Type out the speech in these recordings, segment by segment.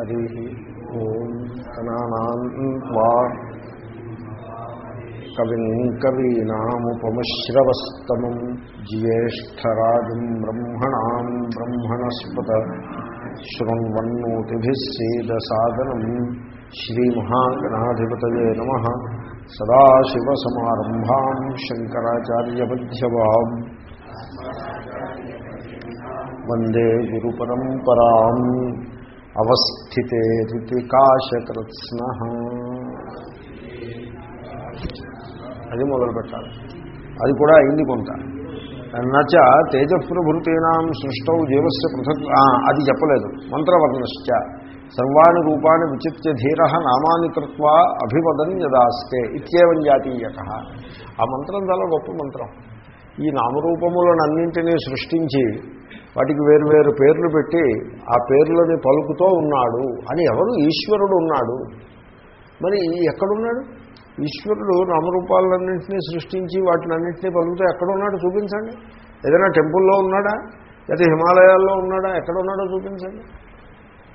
హరి ఓం గణానాన్వా కవిం కవీనాముపమశ్రవస్తమం జ్యేష్టరాజం బ్రహ్మణాం బ్రహ్మణస్పత శృణ్వన్నోతిభిः సేదసాదనం శ్రీమహాగణాధిపతయే నమ సదాశివసమారంభాం శంకరాచార్యమధ్యవాం వందే గురుపరంపరాం అవస్థితే ఋతికాశకృత్స్న అది మొదలు పెట్టాలి. అది కూడా అయింది కొంత. నచ తేజప్రభృతీనాం సృష్టౌ జీవస్య పృథక్ అది చెప్పలేదు. మంత్రవర్ణశ్చ. సర్వాణి రూపాన్ని విచిత్య ధీర నామాని కృత్వా అభివదన్ యదాస్తే ఇత్యేవం జాతీయత. ఆ మంత్రం చాలా గొప్ప మంత్రం. ఈ నామరూపములనన్నింటినీ సృష్టించి వాటికి వేరు వేరు పేర్లు పెట్టి ఆ పేర్లని పలుకుతూ ఉన్నాడు అని ఎవరు? ఈశ్వరుడు ఉన్నాడు. మరి ఎక్కడున్నాడు? ఈశ్వరుడు నామరూపాలన్నింటినీ సృష్టించి వాటిని అన్నింటినీ పలుకుతూ ఎక్కడున్నాడు చూపించండి. ఏదైనా టెంపుల్లో ఉన్నాడా? లేదా హిమాలయాల్లో ఉన్నాడా? ఎక్కడ ఉన్నాడో చూపించండి.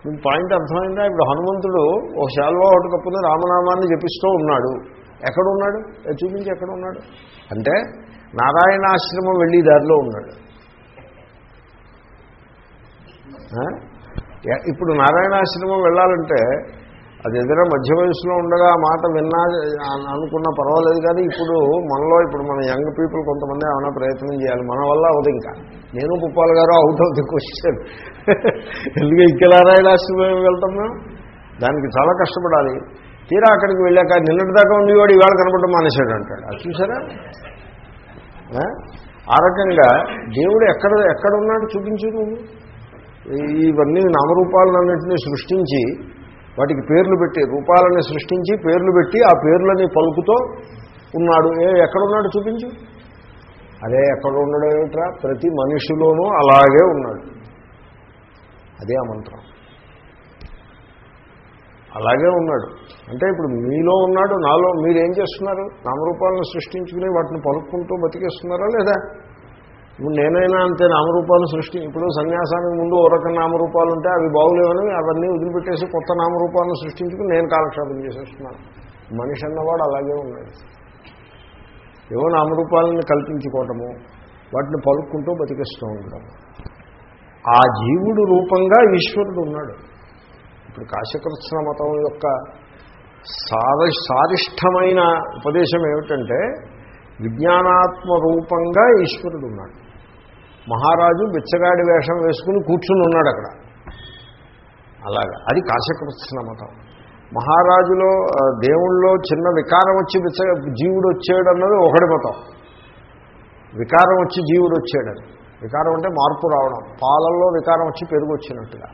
మీకు పాయింట్ అర్థమైందా? ఇప్పుడు హనుమంతుడు ఒక శాల్వా ఒకటి కప్పుని రామనామాన్ని జపిస్తూ ఉన్నాడు. ఎక్కడున్నాడు? చూపించి ఎక్కడ ఉన్నాడు అంటే నారాయణాశ్రమం వెళ్ళి దారిలో ఉన్నాడు. ఇప్పుడు నారాయణాశ్రమం వెళ్ళాలంటే అది ఏదైనా మధ్య వయసులో ఉండగా ఆ మాట విన్నా అనుకున్నా పర్వాలేదు కానీ ఇప్పుడు మనలో ఇప్పుడు మన యంగ్ పీపుల్ కొంతమంది ఏమైనా ప్రయత్నం చేయాలి. మన వల్ల అవుతుంది ఇంకా. నేను పుప్పాల గారు అవుట్ ఆఫ్ ది క్వశ్చన్ ఎందుకంటే ఇంకా నారాయణాశ్రమం వెళ్తున్నాం దానికి చాలా కష్టపడాలి. తీరా అక్కడికి వెళ్ళాక నిన్నటి దాకా ఉండేవాడు ఇవాళ కనపడడం మానేశాడు అంటాడు. అది చూసారా ఆ రకంగా దేవుడు ఎక్కడ ఎక్కడ ఉన్నాడు చూపించు నువ్వు? ఇవన్నీ నామరూపాలన్నింటినీ సృష్టించి వాటికి పేర్లు పెట్టి రూపాలని సృష్టించి పేర్లు పెట్టి ఆ పేర్లని పలుకుతో ఉన్నాడు. ఏ ఎక్కడున్నాడు చూపించు. అదే ఎక్కడ ఉన్నాడు ఏమిట్రా? ప్రతి మనిషిలోనూ అలాగే ఉన్నాడు. అదే ఆ మంత్రం. అలాగే ఉన్నాడు. అంటే ఇప్పుడు మీలో ఉన్నాడు నాలో మీరేం చేస్తున్నారు? నామరూపాలను సృష్టించుకుని వాటిని పలుక్కుంటూ బతికేస్తున్నారా లేదా? ఇప్పుడు నేనైనా అంతే నామరూపాలు సృష్టి ఇప్పుడు సన్యాసానికి ముందు ఓ రకం నామరూపాలు ఉంటే అవి బాగులేవని అవన్నీ వదిలిపెట్టేసి కొత్త నామరూపాలను సృష్టించుకుని నేను కాలక్షేపం చేసేస్తున్నాను. మనిషి అన్నవాడు అలాగే ఉన్నాడు. ఏవో నామరూపాలను కల్పించుకోవటము వాటిని పలుక్కుంటూ బతికిస్తూ ఉండడం ఆ జీవుడు రూపంగా ఈశ్వరుడు ఉన్నాడు. ఇప్పుడు కాశకృష్ణ మతం యొక్క సార సారిష్టమైన ఉపదేశం ఏమిటంటే విజ్ఞానాత్మ రూపంగా ఈశ్వరుడు ఉన్నాడు. మహారాజు బిచ్చగాడి వేషం వేసుకుని కూర్చుని ఉన్నాడు అక్కడ. అలాగా. అది కాశకృష్ణ మతం. మహారాజులో దేవుళ్ళలో చిన్న వికారం వచ్చి బిచ్చ జీవుడు వచ్చాడు అన్నది ఒకటి మతం. వికారం వచ్చి జీవుడు వచ్చాడని వికారం అంటే మార్పు రావడం. పాలల్లో వికారం వచ్చి పెరుగు వచ్చినట్టుగా.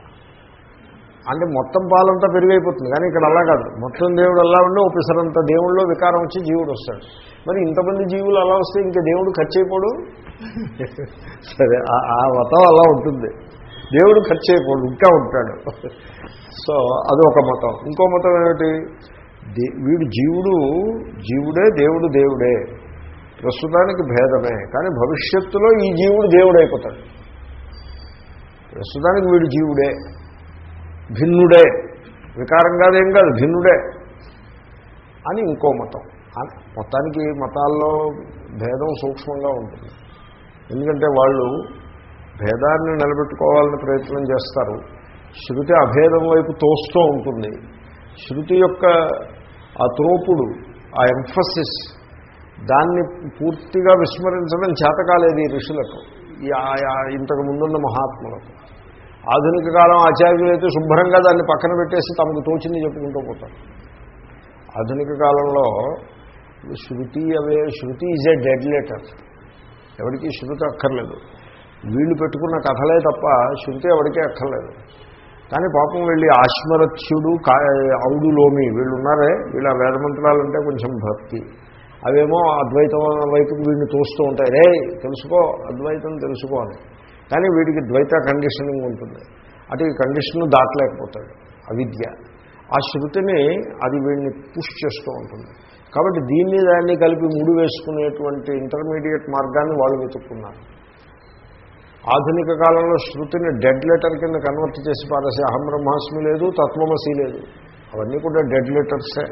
అంటే మొత్తం పాలంతా పెరిగైపోతుంది. కానీ ఇక్కడ అలా కాదు. మొత్తం దేవుడు అలా ఉండి ఒకసారంత దేవుళ్ళో వికారం వచ్చి జీవుడు వస్తాడు. మరి ఇంతమంది జీవులు అలా వస్తే ఇంకా దేవుడు ఖర్చు అయిపోడు సరే ఆ మతం అలా ఉంటుంది. దేవుడు ఖర్చు అయిపోడు ఇంకా ఉంటాడు. సో అది ఒక మతం. ఇంకో మతం ఏమిటి? వీడు జీవుడు జీవుడే దేవుడు దేవుడే. ప్రస్తుతానికి భేదమే. కానీ భవిష్యత్తులో ఈ జీవుడు దేవుడు అయిపోతాడు ప్రస్తుతానికి వీడు జీవుడే. భిన్నుడే. వికారం కాదేం కాదు భిన్నుడే అని ఇంకో మతం. మొత్తానికి మతాల్లో భేదం సూక్ష్మంగా ఉంటుంది. ఎందుకంటే వాళ్ళు భేదాన్ని నిలబెట్టుకోవాలని ప్రయత్నం చేస్తారు. శృతి అభేదం వైపు తోస్తూ ఉంటుంది. శృతి యొక్క ఆ త్రోపుడు ఆ ఎంఫసిస్ దాన్ని పూర్తిగా విస్మరించడం చేతకాలేదు ఈ ఋషులకు. ఇంతకు ముందున్న మహాత్ములకు. ఆధునిక కాలం ఆచార్యులు అయితే శుభ్రంగా దాన్ని పక్కన పెట్టేసి తమకు తోచింది చెప్పుకుంటూ పోతారు. ఆధునిక కాలంలో శృతి అవే శృతి ఈజ్ ఏ డెడ్ లెటర్ ఎవరికి శృతి అక్కర్లేదు. వీళ్ళు పెట్టుకున్న కథలే తప్ప శృతి ఎవరికీ అక్కర్లేదు. కానీ పాపం వెళ్ళి ఆశ్మరథ్యుడు ఔడులోమి వీళ్ళు ఉన్నారే వీళ్ళ వేదమంత్రాలంటే కొంచెం భక్తి. అవేమో అద్వైతం వైపు వీడిని తోస్తూ ఉంటాయి. రే తెలుసుకో అద్వైతం తెలుసుకో అని. కానీ వీడికి ద్వైత కండిషనింగ్ ఉంటుంది. అటు ఈ కండిషన్ దాటలేకపోతాడు. అవిద్య. ఆ శృతిని అది వీడిని పుష్ చేస్తూ ఉంటుంది. కాబట్టి దీన్ని దాన్ని కలిపి ముడి వేసుకునేటువంటి ఇంటర్మీడియట్ మార్గాన్ని వాళ్ళు వెతుక్కున్నారు. ఆధునిక కాలంలో శృతిని డెడ్ లెటర్ కింద కన్వర్ట్ చేసి పారేసే అహం బ్రహ్మాస్మి లేదు తత్వమసి లేదు. అవన్నీ కూడా డెడ్ లెటర్సే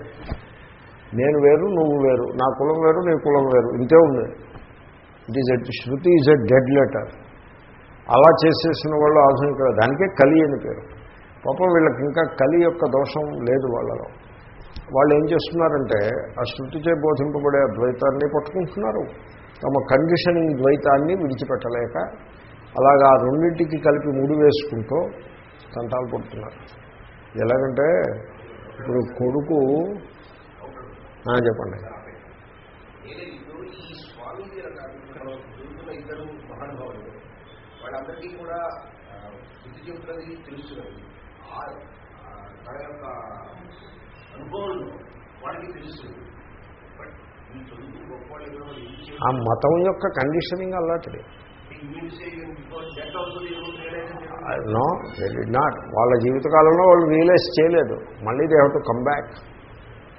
నేను వేరు నువ్వు వేరు. నా కులం వేరు నీ కులం వేరు. ఇంతే ఉంది. It is a Shruti is a dead letter అలా చేసేసిన వాళ్ళు ఆధునిక దానికే కలి అని పేరు. పాపం వీళ్ళకి ఇంకా కలి యొక్క దోషం లేదు వాళ్ళలో. వాళ్ళు ఏం చేస్తున్నారంటే ఆ శృతిచే బోధింపబడే ద్వైతాన్ని పట్టుకుంటున్నారు. తమ కండిషనింగ్ ద్వైతాన్ని విడిచిపెట్టలేక అలాగా ఆ రెండింటికి కలిపి ముడి వేసుకుంటూ తంటాలు పడుతున్నారు. ఎలాగంటే ఇప్పుడు కొడుకు చెప్పండి నేనే ఇప్పుడు ఈ స్వామి దొరుకుతున్న ఇద్దరు మహానుభావులు వాళ్ళందరికీ కూడా బుద్ధి చెప్తున్నది తెలుస్తున్నది. ఆ, తన యొక్క అనుభవంలో వాళ్ళకి తెలుస్తుంది బట్ ఈ చదువు గొప్ప వాళ్ళు ఎవరో వాళ్ళు ఏం చేయాలి? ఆ మతం యొక్క కండిషనింగ్ అలాంటిది నో దే డి నాట్ వాళ్ళ జీవితకాలంలో వాళ్ళు రియలైజ్ చేయలేదు. మళ్ళీ they have to come back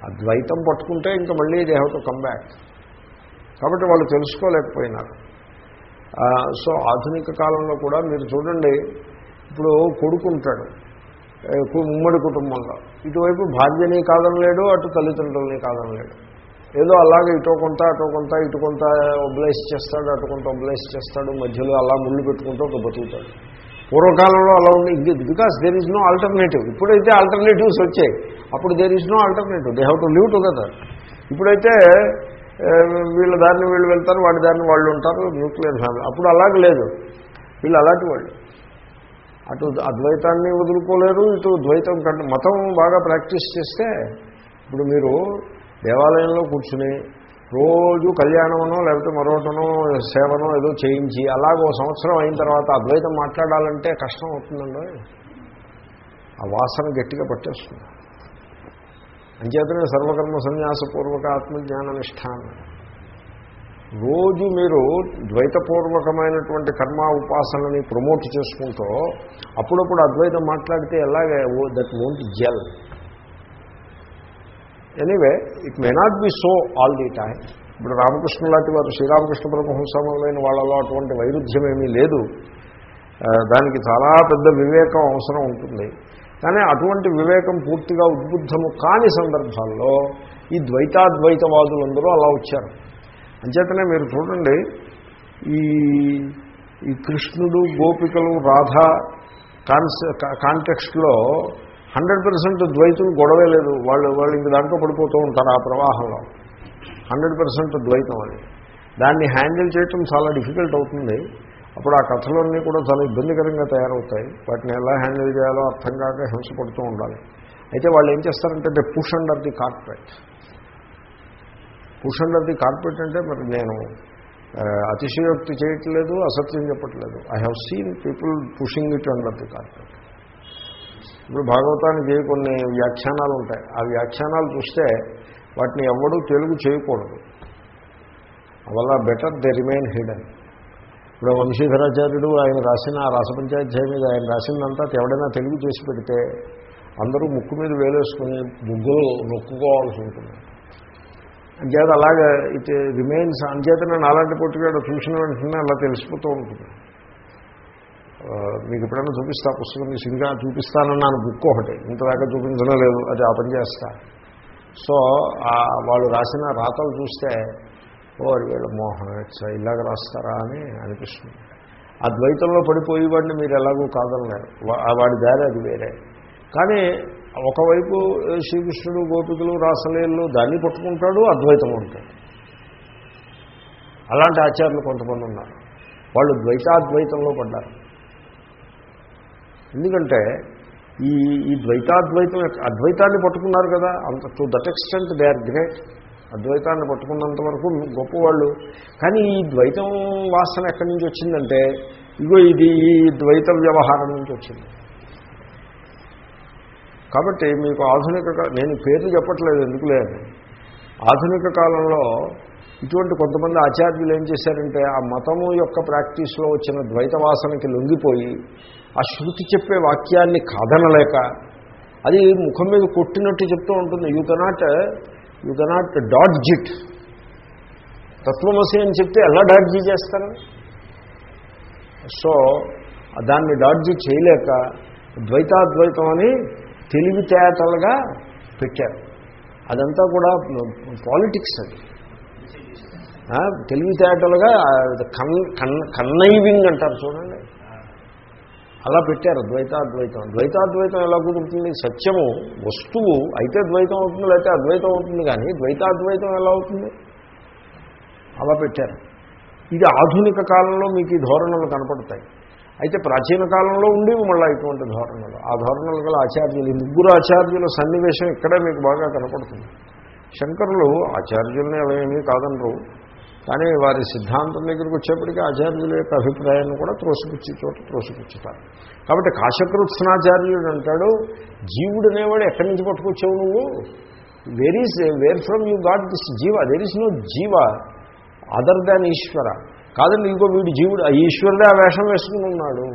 అద్వైతం పట్టుకుంటే ఇంకా మళ్ళీ they have to come back కాబట్టి వాళ్ళు తెలుసుకోలేకపోయినారు. సో ఆధునిక కాలంలో కూడా మీరు చూడండి ఇప్పుడు కొడుకుంటాడు ఉమ్మడి కుటుంబంలో. ఇటువైపు భార్యని కాదనలేడు అటు తల్లిదండ్రులని కాదనలేడు ఏదో అలాగే ఇటో కొంత అటో కొంత ఇటు కొంత ఒబ్లైస్ చేస్తాడు అటు కొంత ఒబ్లైస్ చేస్తాడు మధ్యలో అలా ముళ్ళు పెట్టుకుంటూ ఒక బతుకుతాడు. పూర్వకాలంలో అలా ఉంది because there is no alternative ఇప్పుడైతే ఆల్టర్నేటివ్స్ వచ్చాయి. అప్పుడు there is no alternative they have to live together ఇప్పుడైతే వీళ్ళ దారిని వీళ్ళు వెళ్తారు వాడి దారిని వాళ్ళు ఉంటారు న్యూక్లియర్ ఫ్యామిలీ. అప్పుడు అలాగే లేదు. వీళ్ళు అలాంటి వాళ్ళు. అటు అద్వైతాన్ని వదులుకోలేరు ఇటు ద్వైతం కంటే మతం బాగా ప్రాక్టీస్ చేస్తే ఇప్పుడు మీరు దేవాలయంలో కూర్చుని రోజు కళ్యాణమనో లేకపోతే మరొకటనో సేవనో ఏదో చేయించి అలాగ ఓ సంవత్సరం అయిన తర్వాత అద్వైతం మాట్లాడాలంటే కష్టం అవుతుందండి. ఆ వాసన గట్టిగా పట్టేస్తుంది. అంచేతనే సర్వకర్మ సన్యాసపూర్వక ఆత్మజ్ఞాన నిష్టానం రోజు మీరు ద్వైతపూర్వకమైనటువంటి కర్మ ఉపాసనని ప్రమోట్ చేసుకుంటూ అప్పుడప్పుడు అద్వైతం మాట్లాడితే ఎలాగే that won't gel anyway it may not be so all the time ఇప్పుడు రామకృష్ణ లాంటి వారు శ్రీరామకృష్ణ బ్రహ్మహంసమైన వాళ్ళలో అటువంటి వైరుధ్యం ఏమీ లేదు దానికి చాలా పెద్ద వివేకం అవసరం ఉంటుంది. కానీ అటువంటి వివేకం పూర్తిగా ఉద్బుద్ధము కాని సందర్భాల్లో ఈ ద్వైతాద్వైతవాదులందరూ అలా వచ్చారు. అంచేతనే మీరు చూడండి ఈ ఈ కృష్ణుడు గోపికలు రాధ కాన్సె కాంటెక్స్ట్లో హండ్రెడ్ పర్సెంట్ ద్వైతులు గొడవే లేదు వాళ్ళు వాళ్ళు ఇంక దాంట్లో పడిపోతూ ఉంటారు ఆ ప్రవాహంలో. హండ్రెడ్ పర్సెంట్ ద్వైతం అది. దాన్ని హ్యాండిల్ చేయటం చాలా డిఫికల్ట్ అవుతుంది. అప్పుడు ఆ కథలన్నీ కూడా చాలా ఇబ్బందికరంగా తయారవుతాయి. వాటిని ఎలా హ్యాండిల్ చేయాలో అర్థం కాక హింసపడుతూ ఉండాలి. అయితే వాళ్ళు ఏం చేస్తారంటే push under the corporate push under the corporate అంటే మరి నేను అతిశయోక్తి చేయట్లేదు అసత్యం చెప్పట్లేదు. I have seen people pushing it under the corporate ఇప్పుడు భాగవతానికి కొన్ని వ్యాఖ్యానాలు ఉంటాయి. ఆ వ్యాఖ్యానాలు చూస్తే వాటిని ఎవడూ తెలుగు చేయకూడదు. వల్ల బెటర్ దే రిమైన్ హిడెన్. ఇప్పుడు వంశీధరాచార్యుడు ఆయన రాసిన ఆ రసపంచాధ్యాయం మీద ఆయన రాసిందంతా ఎవడైనా తెలుగు చేసి పెడితే అందరూ ముక్కు మీద వేలేసుకుని ముగ్గులు నొక్కుకోవాల్సి ఉంటుంది. అంచేత అలాగే ఇట్ రిమైన్స్ అంచేతనే నాలాంటి పొట్టుగాడు చూసిన వెంటనే అలా తెలిసిపోతూ ఉంటుంది. మీకు ఎప్పుడైనా చూపిస్తా పుస్తకం తీసి ఇంకా చూపిస్తానన్నాను బుక్ ఒకటి. ఇంతదాకా చూపించడం లేదు అది ఆ పని చేస్తా. సో వాళ్ళు రాసిన రాతలు చూస్తే ఓ వీళ్ళ మోహం ఇట్స్ ఇలాగ రాస్తారా అని అనిపిస్తుంది. అద్వైతంలో పడిపోయి వాడిని మీరు ఎలాగో కాదనలేరు. వా- వాడి దారి అది వేరే. కానీ ఒకవైపు శ్రీకృష్ణుడు గోపికలు రాసలేళ్ళు దాన్ని పట్టుకుంటాడు అద్వైతం ఉంటాడు. అలాంటి ఆచార్యులు కొంతమంది ఉన్నారు. వాళ్ళు ద్వైతాద్వైతంలో పడ్డారు. ఎందుకంటే ఈ ఈ ద్వైతాద్వైతం అద్వైతాన్ని పట్టుకున్నారు కదా అంత to that extent they are great. అద్వైతాన్ని పట్టుకున్నంత వరకు గొప్పవాళ్ళు. కానీ ఈ ద్వైతం వాసన ఎక్కడి నుంచి వచ్చిందంటే ఇగో ఇది ఈ ద్వైత వ్యవహారం నుంచి వచ్చింది. కాబట్టి మీకు ఆధునిక నేను పేర్లు చెప్పట్లేదు ఎందుకు లేదు ఆధునిక కాలంలో ఇటువంటి కొంతమంది ఆచార్యులు ఏం చేశారంటే ఆ మతము యొక్క ప్రాక్టీస్లో వచ్చిన ద్వైత వాసనకి లొంగిపోయి ఆ శృతి చెప్పే వాక్యాన్ని కాదనలేక అది ముఖం మీద కొట్టినట్టు చెప్తూ ఉంటుంది. You cannot you cannot dodge it. తత్వమసి అని చెప్తే ఎలా డాడ్జీ చేస్తారు? సో దాన్ని డాడ్జి చేయలేక ద్వైతాద్వైతం అని తెలివితేటలుగా పెట్టారు. అదంతా కూడా పాలిటిక్స్ అది. తెలివితేటలుగా కన్ కన్ కన్నైవింగ్ అంటారు చూడండి. అలా పెట్టారు ద్వైతాద్వైతం ద్వైతాద్వైతం ఎలా కుదురుతుంది? సత్యము వస్తువు అయితే ద్వైతం అవుతుంది లేకపోతే అద్వైతం అవుతుంది కానీ ద్వైతాద్వైతం ఎలా అవుతుంది? అలా పెట్టారు. ఇది ఆధునిక కాలంలో మీకు ఈ ధోరణులు కనపడతాయి. అయితే ప్రాచీన కాలంలో ఉండేవి మళ్ళీ ఇటువంటి ధోరణులు. ఆ ధోరణులు గల ఆచార్యులు ఈ ముగ్గురు ఆచార్యుల సన్నివేశం ఇక్కడే మీకు బాగా కనపడుతుంది. శంకరులు ఆచార్యుల్ని అవేమీ కాదనరు. కానీ వారి సిద్ధాంతం దగ్గరికి వచ్చేప్పటికీ ఆచార్యుల యొక్క అభిప్రాయాన్ని కూడా త్రోసిపుచ్చి చోట త్రోసిపుచ్చుతారు. కాబట్టి కాశకృత్స్నాచార్యుడు అంటాడు జీవుడు అనేవాడు ఎక్కడి నుంచి పట్టుకొచ్చావు నువ్వు? Where is where from you got this జీవ దేర్ ఈస్ నో జీవ అదర్ దాన్ ఈశ్వర కాదండి ఇంకో వీడు జీవుడు ఆ ఈశ్వరుడే ఆ వేషం వేసుకుని ఉన్నాడు.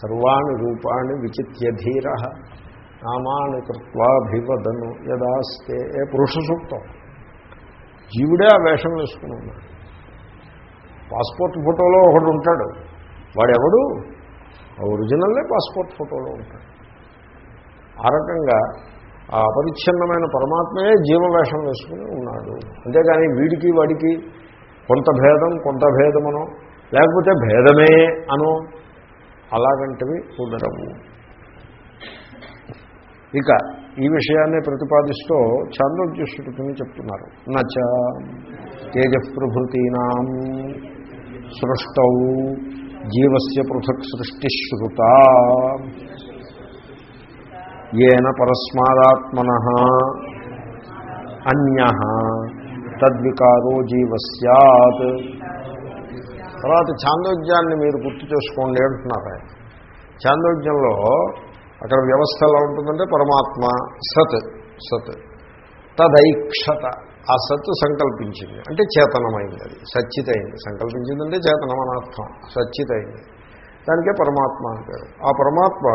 సర్వాణి రూపాన్ని విచిత్యధీర నామాని కృత్వాభివదను యదాస్తే. ఏ పురుష సూక్తం. జీవుడే ఆ వేషం వేసుకుని ఉన్నాడు పాస్పోర్ట్ ఫోటోలో ఒకడు ఉంటాడు. వాడెవడు? ఆ ఒరిజినల్లే పాస్పోర్ట్ ఫోటోలో ఉంటాడు. ఆ రకంగా ఆ అపరిచ్ఛిన్నమైన పరమాత్మయే జీవవేషం వేసుకుని ఉన్నాడు. అంతేగాని వీడికి వాడికి కొంత భేదం కొంత భేదమనో లేకపోతే భేదమే అనో అలాగంటివి ఉండడము ఇక ఈ విషయాన్ని ప్రతిపాదిస్తూ చాంద్రోగ్యశ్రుతిని చెప్తున్నారు. నచ తేజప్రభృతీనాం సృష్టౌ జీవస్య పృథక్ సృష్టిశ్రుత. ఏన పరస్మాదాత్మన అన్య తద్వికారో జీవ సత్ తర్వాత చాందోగ్యాన్ని మీరు గుర్తు చేసుకోండి అంటున్నారు ఆయన. అక్కడ వ్యవస్థ ఎలా ఉంటుందంటే పరమాత్మ సత్ సత్. తదైక్షత. ఆ సత్ సంకల్పించింది. అంటే చేతనమైంది అది. సచ్చితైంది. సంకల్పించిందంటే చేతనం అని సచ్చితైంది. దానికే పరమాత్మ అంటారు. ఆ పరమాత్మ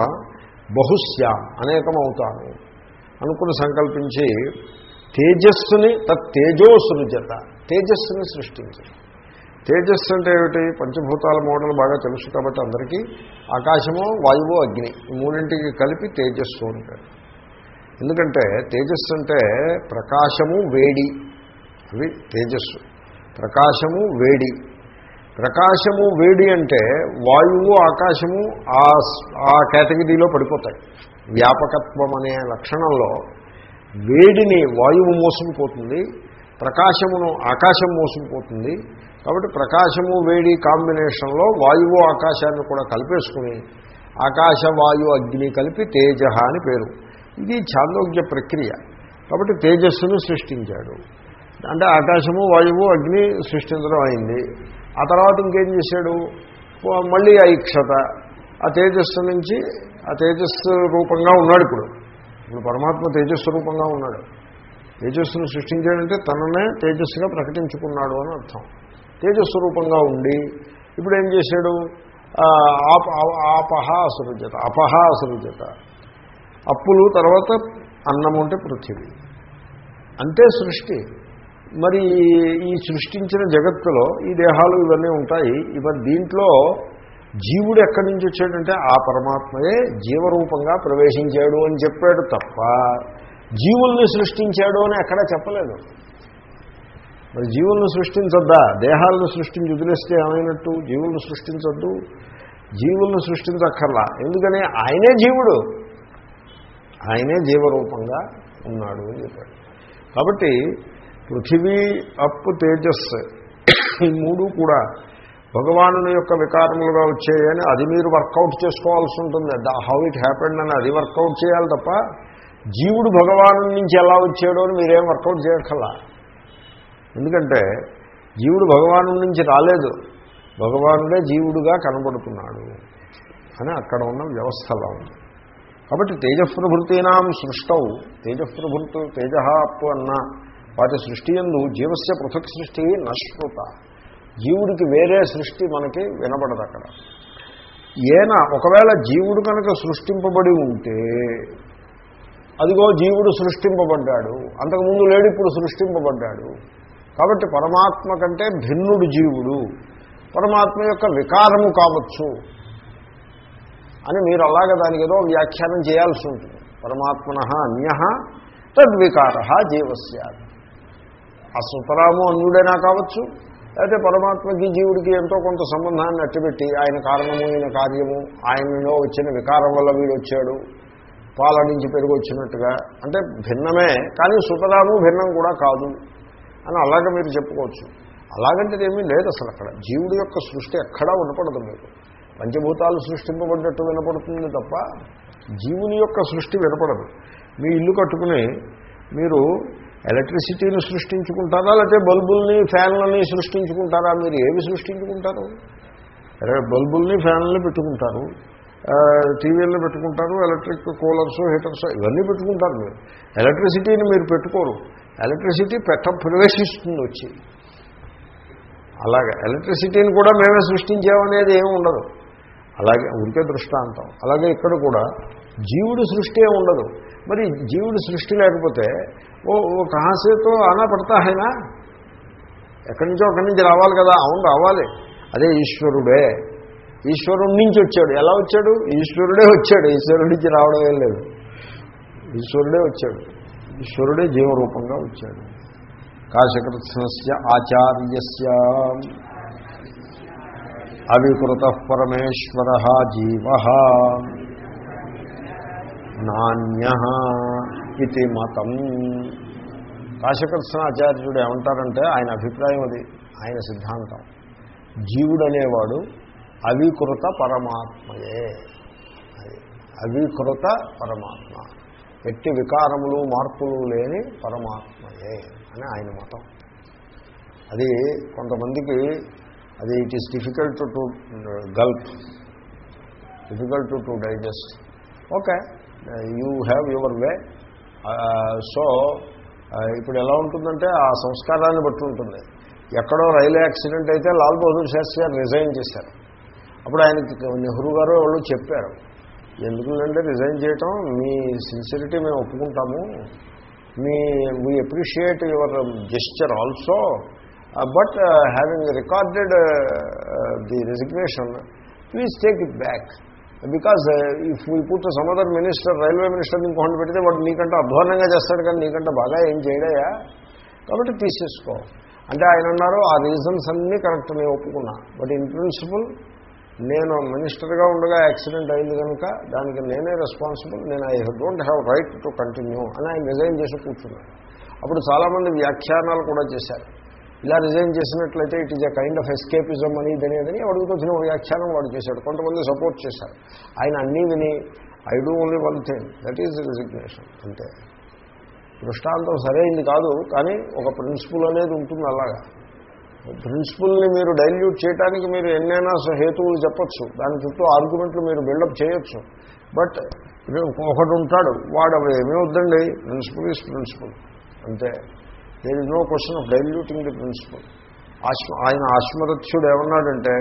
బహుశ్యాం అనేకమవుతాను అనుకుని సంకల్పించి తేజస్సుని తత్ తేజోసృజత తేజస్సుని సృష్టించారు. తేజస్సు అంటే ఏమిటి? పంచభూతాల మోడల్ బాగా తెలుసు కాబట్టి అందరికీ. ఆకాశము వాయువు అగ్ని ఈ మూడింటికి కలిపి తేజస్సు అంటారు ఎందుకంటే తేజస్సు అంటే ప్రకాశము వేడి. అవి తేజస్సు. ప్రకాశము వేడి. ప్రకాశము వేడి అంటే వాయువు ఆకాశము ఆ ఆ కేటగిరీలో పడిపోతాయి. వ్యాపకత్వం అనే లక్షణంలో వేడిని వాయువు మోసుకుపోతుంది. ప్రకాశమును ఆకాశం మోసుకుపోతుంది. కాబట్టి ప్రకాశము వేడి కాంబినేషన్లో వాయువు ఆకాశాన్ని కూడా కలిపేసుకుని ఆకాశ వాయు అగ్ని కలిపి తేజ అని పేరు. ఇది చాందోగ్య ప్రక్రియ. కాబట్టి తేజస్సును సృష్టించాడు. అంటే ఆకాశము వాయువు అగ్ని సృష్టించడం అయింది. ఆ తర్వాత ఇంకేం చేశాడు? మళ్ళీ ఐక్షత. ఆ తేజస్సు నుంచి ఆ తేజస్సు రూపంగా ఉన్నాడు ఇప్పుడు. ఇప్పుడు పరమాత్మ తేజస్సు రూపంగా ఉన్నాడు. తేజస్సును సృష్టించాడంటే తననే తేజస్సుగా ప్రకటించుకున్నాడు అని అర్థం. తేజస్సు రూపంగా ఉండి ఇప్పుడు ఏం చేశాడు ఆపహ అసృజత అపహ అసృజత. అప్పులు తర్వాత అన్నం ఉంటే పృథివీ. అంతే సృష్టి. మరి ఈ సృష్టించిన జగత్తులో ఈ దేహాలు ఇవన్నీ ఉంటాయి. ఇవన్నీ దీంట్లో జీవుడు ఎక్కడి నుంచి వచ్చాడంటే ఆ పరమాత్మయే జీవరూపంగా ప్రవేశించాడు అని చెప్పాడు తప్ప జీవుల్ని సృష్టించాడు అని ఎక్కడా చెప్పలేదు. మరి జీవులను సృష్టించొద్దా? దేహాలను సృష్టించి వదిలేస్తే ఏమైనట్టు? జీవులను సృష్టించొద్దు. జీవులను సృష్టించక్కర్లా. ఎందుకని? ఆయనే జీవుడు. ఆయనే జీవరూపంగా ఉన్నాడు అని చెప్పాడు. కాబట్టి పృథివీ అప్పు తేజస్ ఈ మూడు కూడా భగవాను యొక్క వికారములుగా వచ్చాయని అది మీరు వర్కౌట్ చేసుకోవాల్సి ఉంటుంది. హౌ ఇట్ హ్యాపెండ్ అని అది వర్కౌట్ చేయాలి తప్ప జీవుడు భగవాను నుంచి ఎలా వచ్చాడో అని మీరేం వర్కౌట్ చేయక్కర్లా. ఎందుకంటే జీవుడు భగవాను నుంచి రాలేదు. భగవానుడే జీవుడుగా కనబడుతున్నాడు అని అక్కడ ఉన్న వ్యవస్థలో ఉంది. కాబట్టి తేజప్రభృతీనాం సృష్టవు తేజప్రభృతు తేజ అప్పు అన్న వాటి సృష్టి ఎందు జీవస్య పృథక్ సృష్టి నశ్రుత. జీవుడికి వేరే సృష్టి మనకి వినబడదు అక్కడ ఏనా ఒకవేళ జీవుడు కనుక సృష్టింపబడి ఉంటే అదిగో జీవుడు సృష్టింపబడ్డాడు. అంతకుముందు లేడు ఇప్పుడు సృష్టింపబడ్డాడు. కాబట్టి పరమాత్మ కంటే భిన్నుడు జీవుడు. పరమాత్మ యొక్క వికారము కావచ్చు అని మీరు అలాగ దానికి ఏదో వ్యాఖ్యానం చేయాల్సి ఉంటుంది. పరమాత్మన అన్య తద్వికార జీవస్య ఆ సుతరాము అన్యుడైనా కావచ్చు అయితే పరమాత్మకి జీవుడికి ఎంతో కొంత సంబంధాన్ని అట్టుపెట్టి ఆయన కారణము ఈయన కార్యము ఆయనలో వచ్చిన వికారం వల్ల వీడు వచ్చాడు. పాల నుంచి పెరుగు వచ్చినట్టుగా. అంటే భిన్నమే కానీ సుతరాము భిన్నం కూడా కాదు అని అలాగే మీరు చెప్పుకోవచ్చు. అలాగంటే ఏమీ లేదు అసలు అక్కడ. జీవుడి యొక్క సృష్టి ఎక్కడా ఉండపడదు మీకు. పంచభూతాలు సృష్టింపబడినట్టు వినపడుతుంది తప్ప జీవుని యొక్క సృష్టి వినపడదు. మీ ఇల్లు కట్టుకుని మీరు ఎలక్ట్రిసిటీని సృష్టించుకుంటారా లేకపోతే బల్బుల్ని ఫ్యాన్లని సృష్టించుకుంటారా? మీరు ఏవి సృష్టించుకుంటారు? బల్బుల్ని ఫ్యాన్లని పెట్టుకుంటారు. టీవీలను పెట్టుకుంటారు ఎలక్ట్రిక్ కూలర్స్ హీటర్స్ ఇవన్నీ పెట్టుకుంటారు మీరు. ఎలక్ట్రిసిటీని మీరు పెట్టుకోరు. ఎలక్ట్రిసిటీ పెట్ట ప్రవేశిస్తుంది వచ్చి. అలాగే ఎలక్ట్రిసిటీని కూడా మేమే సృష్టించామనేది ఏమి ఉండదు. అలాగే ఉంటే దృష్టాంతం. అలాగే ఇక్కడ కూడా జీవుడి సృష్టి ఉండదు. మరి జీవుడి సృష్టి లేకపోతే ఓ ఓ కహాసేతో ఆనా పడతా ఆయన ఎక్కడి నుంచో అక్కడి నుంచి రావాలి కదా అవును రావాలి. అదే ఈశ్వరుడే. ఈశ్వరుడి నుంచి వచ్చాడు. ఎలా వచ్చాడు? ఈశ్వరుడే వచ్చాడు. ఈశ్వరుడి నుంచి రావడం ఏం లేదు. ఈశ్వరుడే వచ్చాడు. ఈశ్వరుడే జీవరూపంగా వచ్చాడు. కాశకృత్స్య ఆచార్యస్య. అవికృత పరమేశ్వర జీవ. నాణ్య ఇది మతం. కాశకృత్స్న ఆచార్యుడు ఏమంటారంటే ఆయన అభిప్రాయం అది. ఆయన సిద్ధాంతం. జీవుడనేవాడు అవికృత పరమాత్మయే. అవికృత పరమాత్మ. ఎట్టి వికారములు మార్పులు లేని పరమాత్మయే అని ఆయన మతం. అది కొంతమందికి అది it is difficult to gulp difficult to digest okay you have your way so ఇప్పుడు ఎలా ఉంటుందంటే ఆ సంస్కారాన్ని బట్టి ఉంటుంది. ఎక్కడో రైలు యాక్సిడెంట్ అయితే లాల్ బహదూర్ శాస్త్రి గారు రిజైన్ చేశారు. అప్పుడు ఆయనకి నెహ్రూ గారు వాళ్ళు చెప్పారు ఎందుకంటే రిజైన్ చేయటం? మీ సిన్సిరిటీ మేము ఒప్పుకుంటాము. మీ we appreciate your gesture also but having recorded the resignation please take it back because if we put some other minister railway minister ఇంకొకటి పెడితే వాడు నీకంటే అధ్వానంగా చేస్తాడు కానీ నీకంటే బాగా ఏం చేయడయా? కాబట్టి తీసేసుకో. అంటే ఆయన అన్నారు ఆ రీజన్స్ అన్నీ కరెక్ట్ నేను ఒప్పుకున్నా. బట్ ఇన్ ప్రిన్సిపల్ నేను మినిస్టర్గా ఉండగా యాక్సిడెంట్ అయింది కనుక దానికి నేనే రెస్పాన్సిబుల్ నేను I don't have right to continue అని ఆయన రిజైన్ చేసి కూర్చున్నాను అప్పుడు చాలామంది వ్యాఖ్యానాలు కూడా చేశారు. ఇలా రిజైన్ చేసినట్లయితే it is a kind of escapism అని ఇదనేదని వాడికి వచ్చిన వ్యాఖ్యానం వాడు చేశాడు. కొంతమంది సపోర్ట్ చేశారు. ఆయన అన్నీ విని I do only one thing that is resignation అంతే దృష్టాంతం సరైంది కాదు కానీ ఒక ప్రిన్సిపల్ అనేది ఉంటుంది అలాగా. ప్రిన్సిపల్ని మీరు డైల్యూట్ చేయడానికి మీరు ఎన్నైనా హేతువులు చెప్పచ్చు. దాని చుట్టూ ఆర్గ్యుమెంట్లు మీరు బిల్డప్ చేయొచ్చు. బట్ ఒకడు ఉంటాడు. వాడు అవి ఏమీ వద్దండి. Principle is principle. అంతే. There is no question of diluting the principle ఆశ్మ ఆయన ఆశ్మరథ్యుడు ఏమన్నాడంటే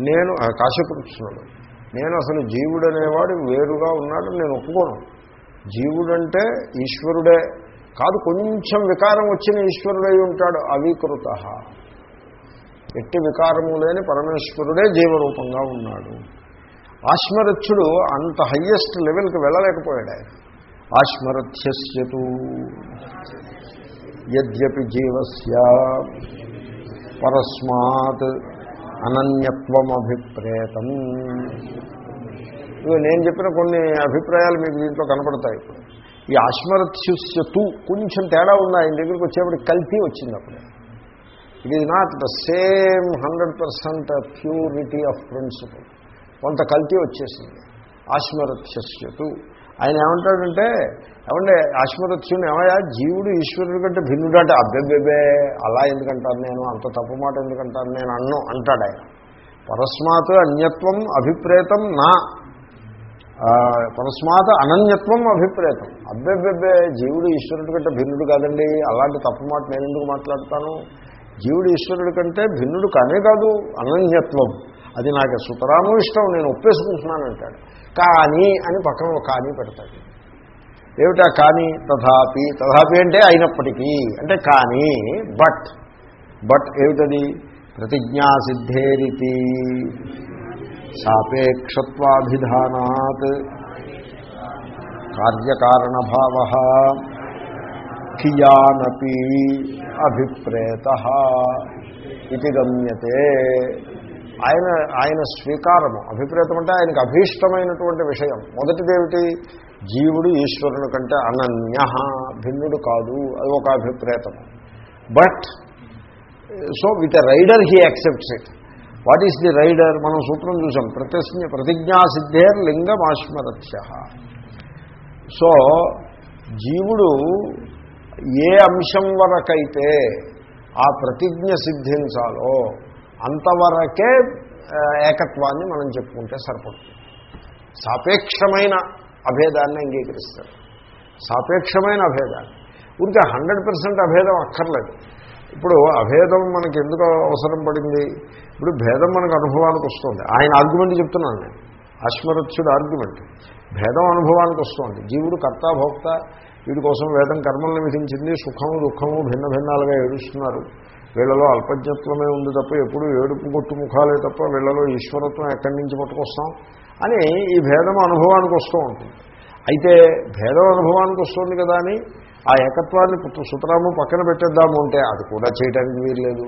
నేను కాశకృష్ణుడు నేను అసలు జీవుడు అనేవాడు వేరుగా ఉన్నాడు. నేను ఒప్పుకోను. జీవుడంటే ఈశ్వరుడే. కాదు కొంచెం వికారం వచ్చిన ఈశ్వరుడై ఉంటాడు. అవికృత. ఎట్టి వికారము లేని పరమేశ్వరుడే జీవరూపంగా ఉన్నాడు. ఆశ్మరథ్యుడు అంత హయ్యెస్ట్ లెవెల్కి వెళ్ళలేకపోయాడు ఆయన. ఆశ్మరథ్యస్యతు యద్యపి జీవస్య పరస్మాత్ అనన్యత్వమభిప్రేతం. ఇవి నేను చెప్పిన కొన్ని అభిప్రాయాలు మీకు దీంట్లో కనపడతాయి. ఇప్పుడు ఈ ఆశ్మరథ్యుస్యతు కొంచెం తేడా ఉంది? ఆయన దగ్గరికి వచ్చేప్పుడు కల్తీ వచ్చింది అప్పుడే. It is not the same hundred percent purity of principle కొంత కల్తీ వచ్చేసింది. ఆశ్మరథ్యస్యతు ఆయన ఏమంటాడంటే ఏమంటే ఆశ్మరథ్యుని ఏమయ్యా? జీవుడు ఈశ్వరుడు కంటే భిన్నుడు అంటే అబ్బెబ్బెబ్బే అలా ఎందుకంటాను నేను? అంత తప్పు మాట ఎందుకంటాను నేను అన్ను అంటాడు ఆయన. పరస్మాత్ అన్యత్వం అభిప్రేతం నా. పరస్మాత్ అనన్యత్వం అభిప్రేతం. అబ్బెబ్బెబ్బే జీవుడు ఈశ్వరుడు కంటే భిన్నుడు కాదండి. అలాంటి తప్పు మాట నేను ఎందుకు మాట్లాడతాను? జీవుడు ఈశ్వరుడి కంటే భిన్నుడు కానే కాదు అనన్యత్వం. అది నాకు సుతరాము ఇష్టం నేను ఒప్పేసుకుంటున్నానంటాడు. కానీ అని పక్కన ఒక కానీ పెడతాడు. ఏమిటా కానీ? తథాపి. తథాపి అంటే అయినప్పటికీ. అంటే కానీ బట్. బట్ ఏమిటది? ప్రతిజ్ఞాసిద్ధేరితి. సాపేక్షత్వాభిధానాత్. కార్యకారణభావ. కియానపి అభిప్రేత ఇది గమ్యతే. ఆయన ఆయన స్వీకారము అభిప్రేతం అంటే ఆయనకు అభీష్టమైనటువంటి విషయం. మొదటిదేమిటి? జీవుడు ఈశ్వరుని కంటే అనన్య భిన్నుడు కాదు అది ఒక అభిప్రేతము but so with a rider he accepts it what is the rider మనం సూత్రం చూసాం. ప్రతిజ్ఞ ప్రతిజ్ఞాసిద్ధేర్ లింగమాశ్మరథ్య సో జీవుడు ఏ అంశం వరకైతే ఆ ప్రతిజ్ఞ సిద్ధించాలో అంతవరకే ఏకత్వాన్ని మనం చెప్పుకుంటే సరిపడుతుంది. సాపేక్షమైన అభేదాన్ని అంగీకరిస్తారు. సాపేక్షమైన అభేదాన్ని. ఊరికే హండ్రెడ్ పర్సెంట్ అభేదం అక్కర్లేదు. ఇప్పుడు అభేదం మనకి ఎందుకు అవసరం పడింది? ఇప్పుడు భేదం మనకు అనుభవానికి వస్తుంది. ఆయన ఆర్గ్యుమెంట్ చెప్తున్నాను నేను. అశ్మరత్సుడు ఆర్గ్యుమెంట్. భేదం అనుభవానికి వస్తుంది. జీవుడు కర్త భోక్త వీడి కోసం వేదం కర్మలను విధించింది సుఖము దుఃఖము భిన్న భిన్నాలుగా ఏడుస్తున్నారు. వీళ్ళలో అల్పజ్ఞత్వమే ఉంది తప్ప ఎప్పుడు ఏడుపు కొట్టు ముఖాలే తప్ప వీళ్ళలో ఈశ్వరత్వం ఎక్కడి నుంచి పట్టుకొస్తాం అని ఈ భేదం అనుభవానికి వస్తూ ఉంటుంది. అయితే భేదం అనుభవానికి వస్తుంది కదా అని ఆ ఏకత్వాన్ని సుతరాము పక్కన పెట్టేద్దాము అంటే అది కూడా చేయడానికి వీల్లేదు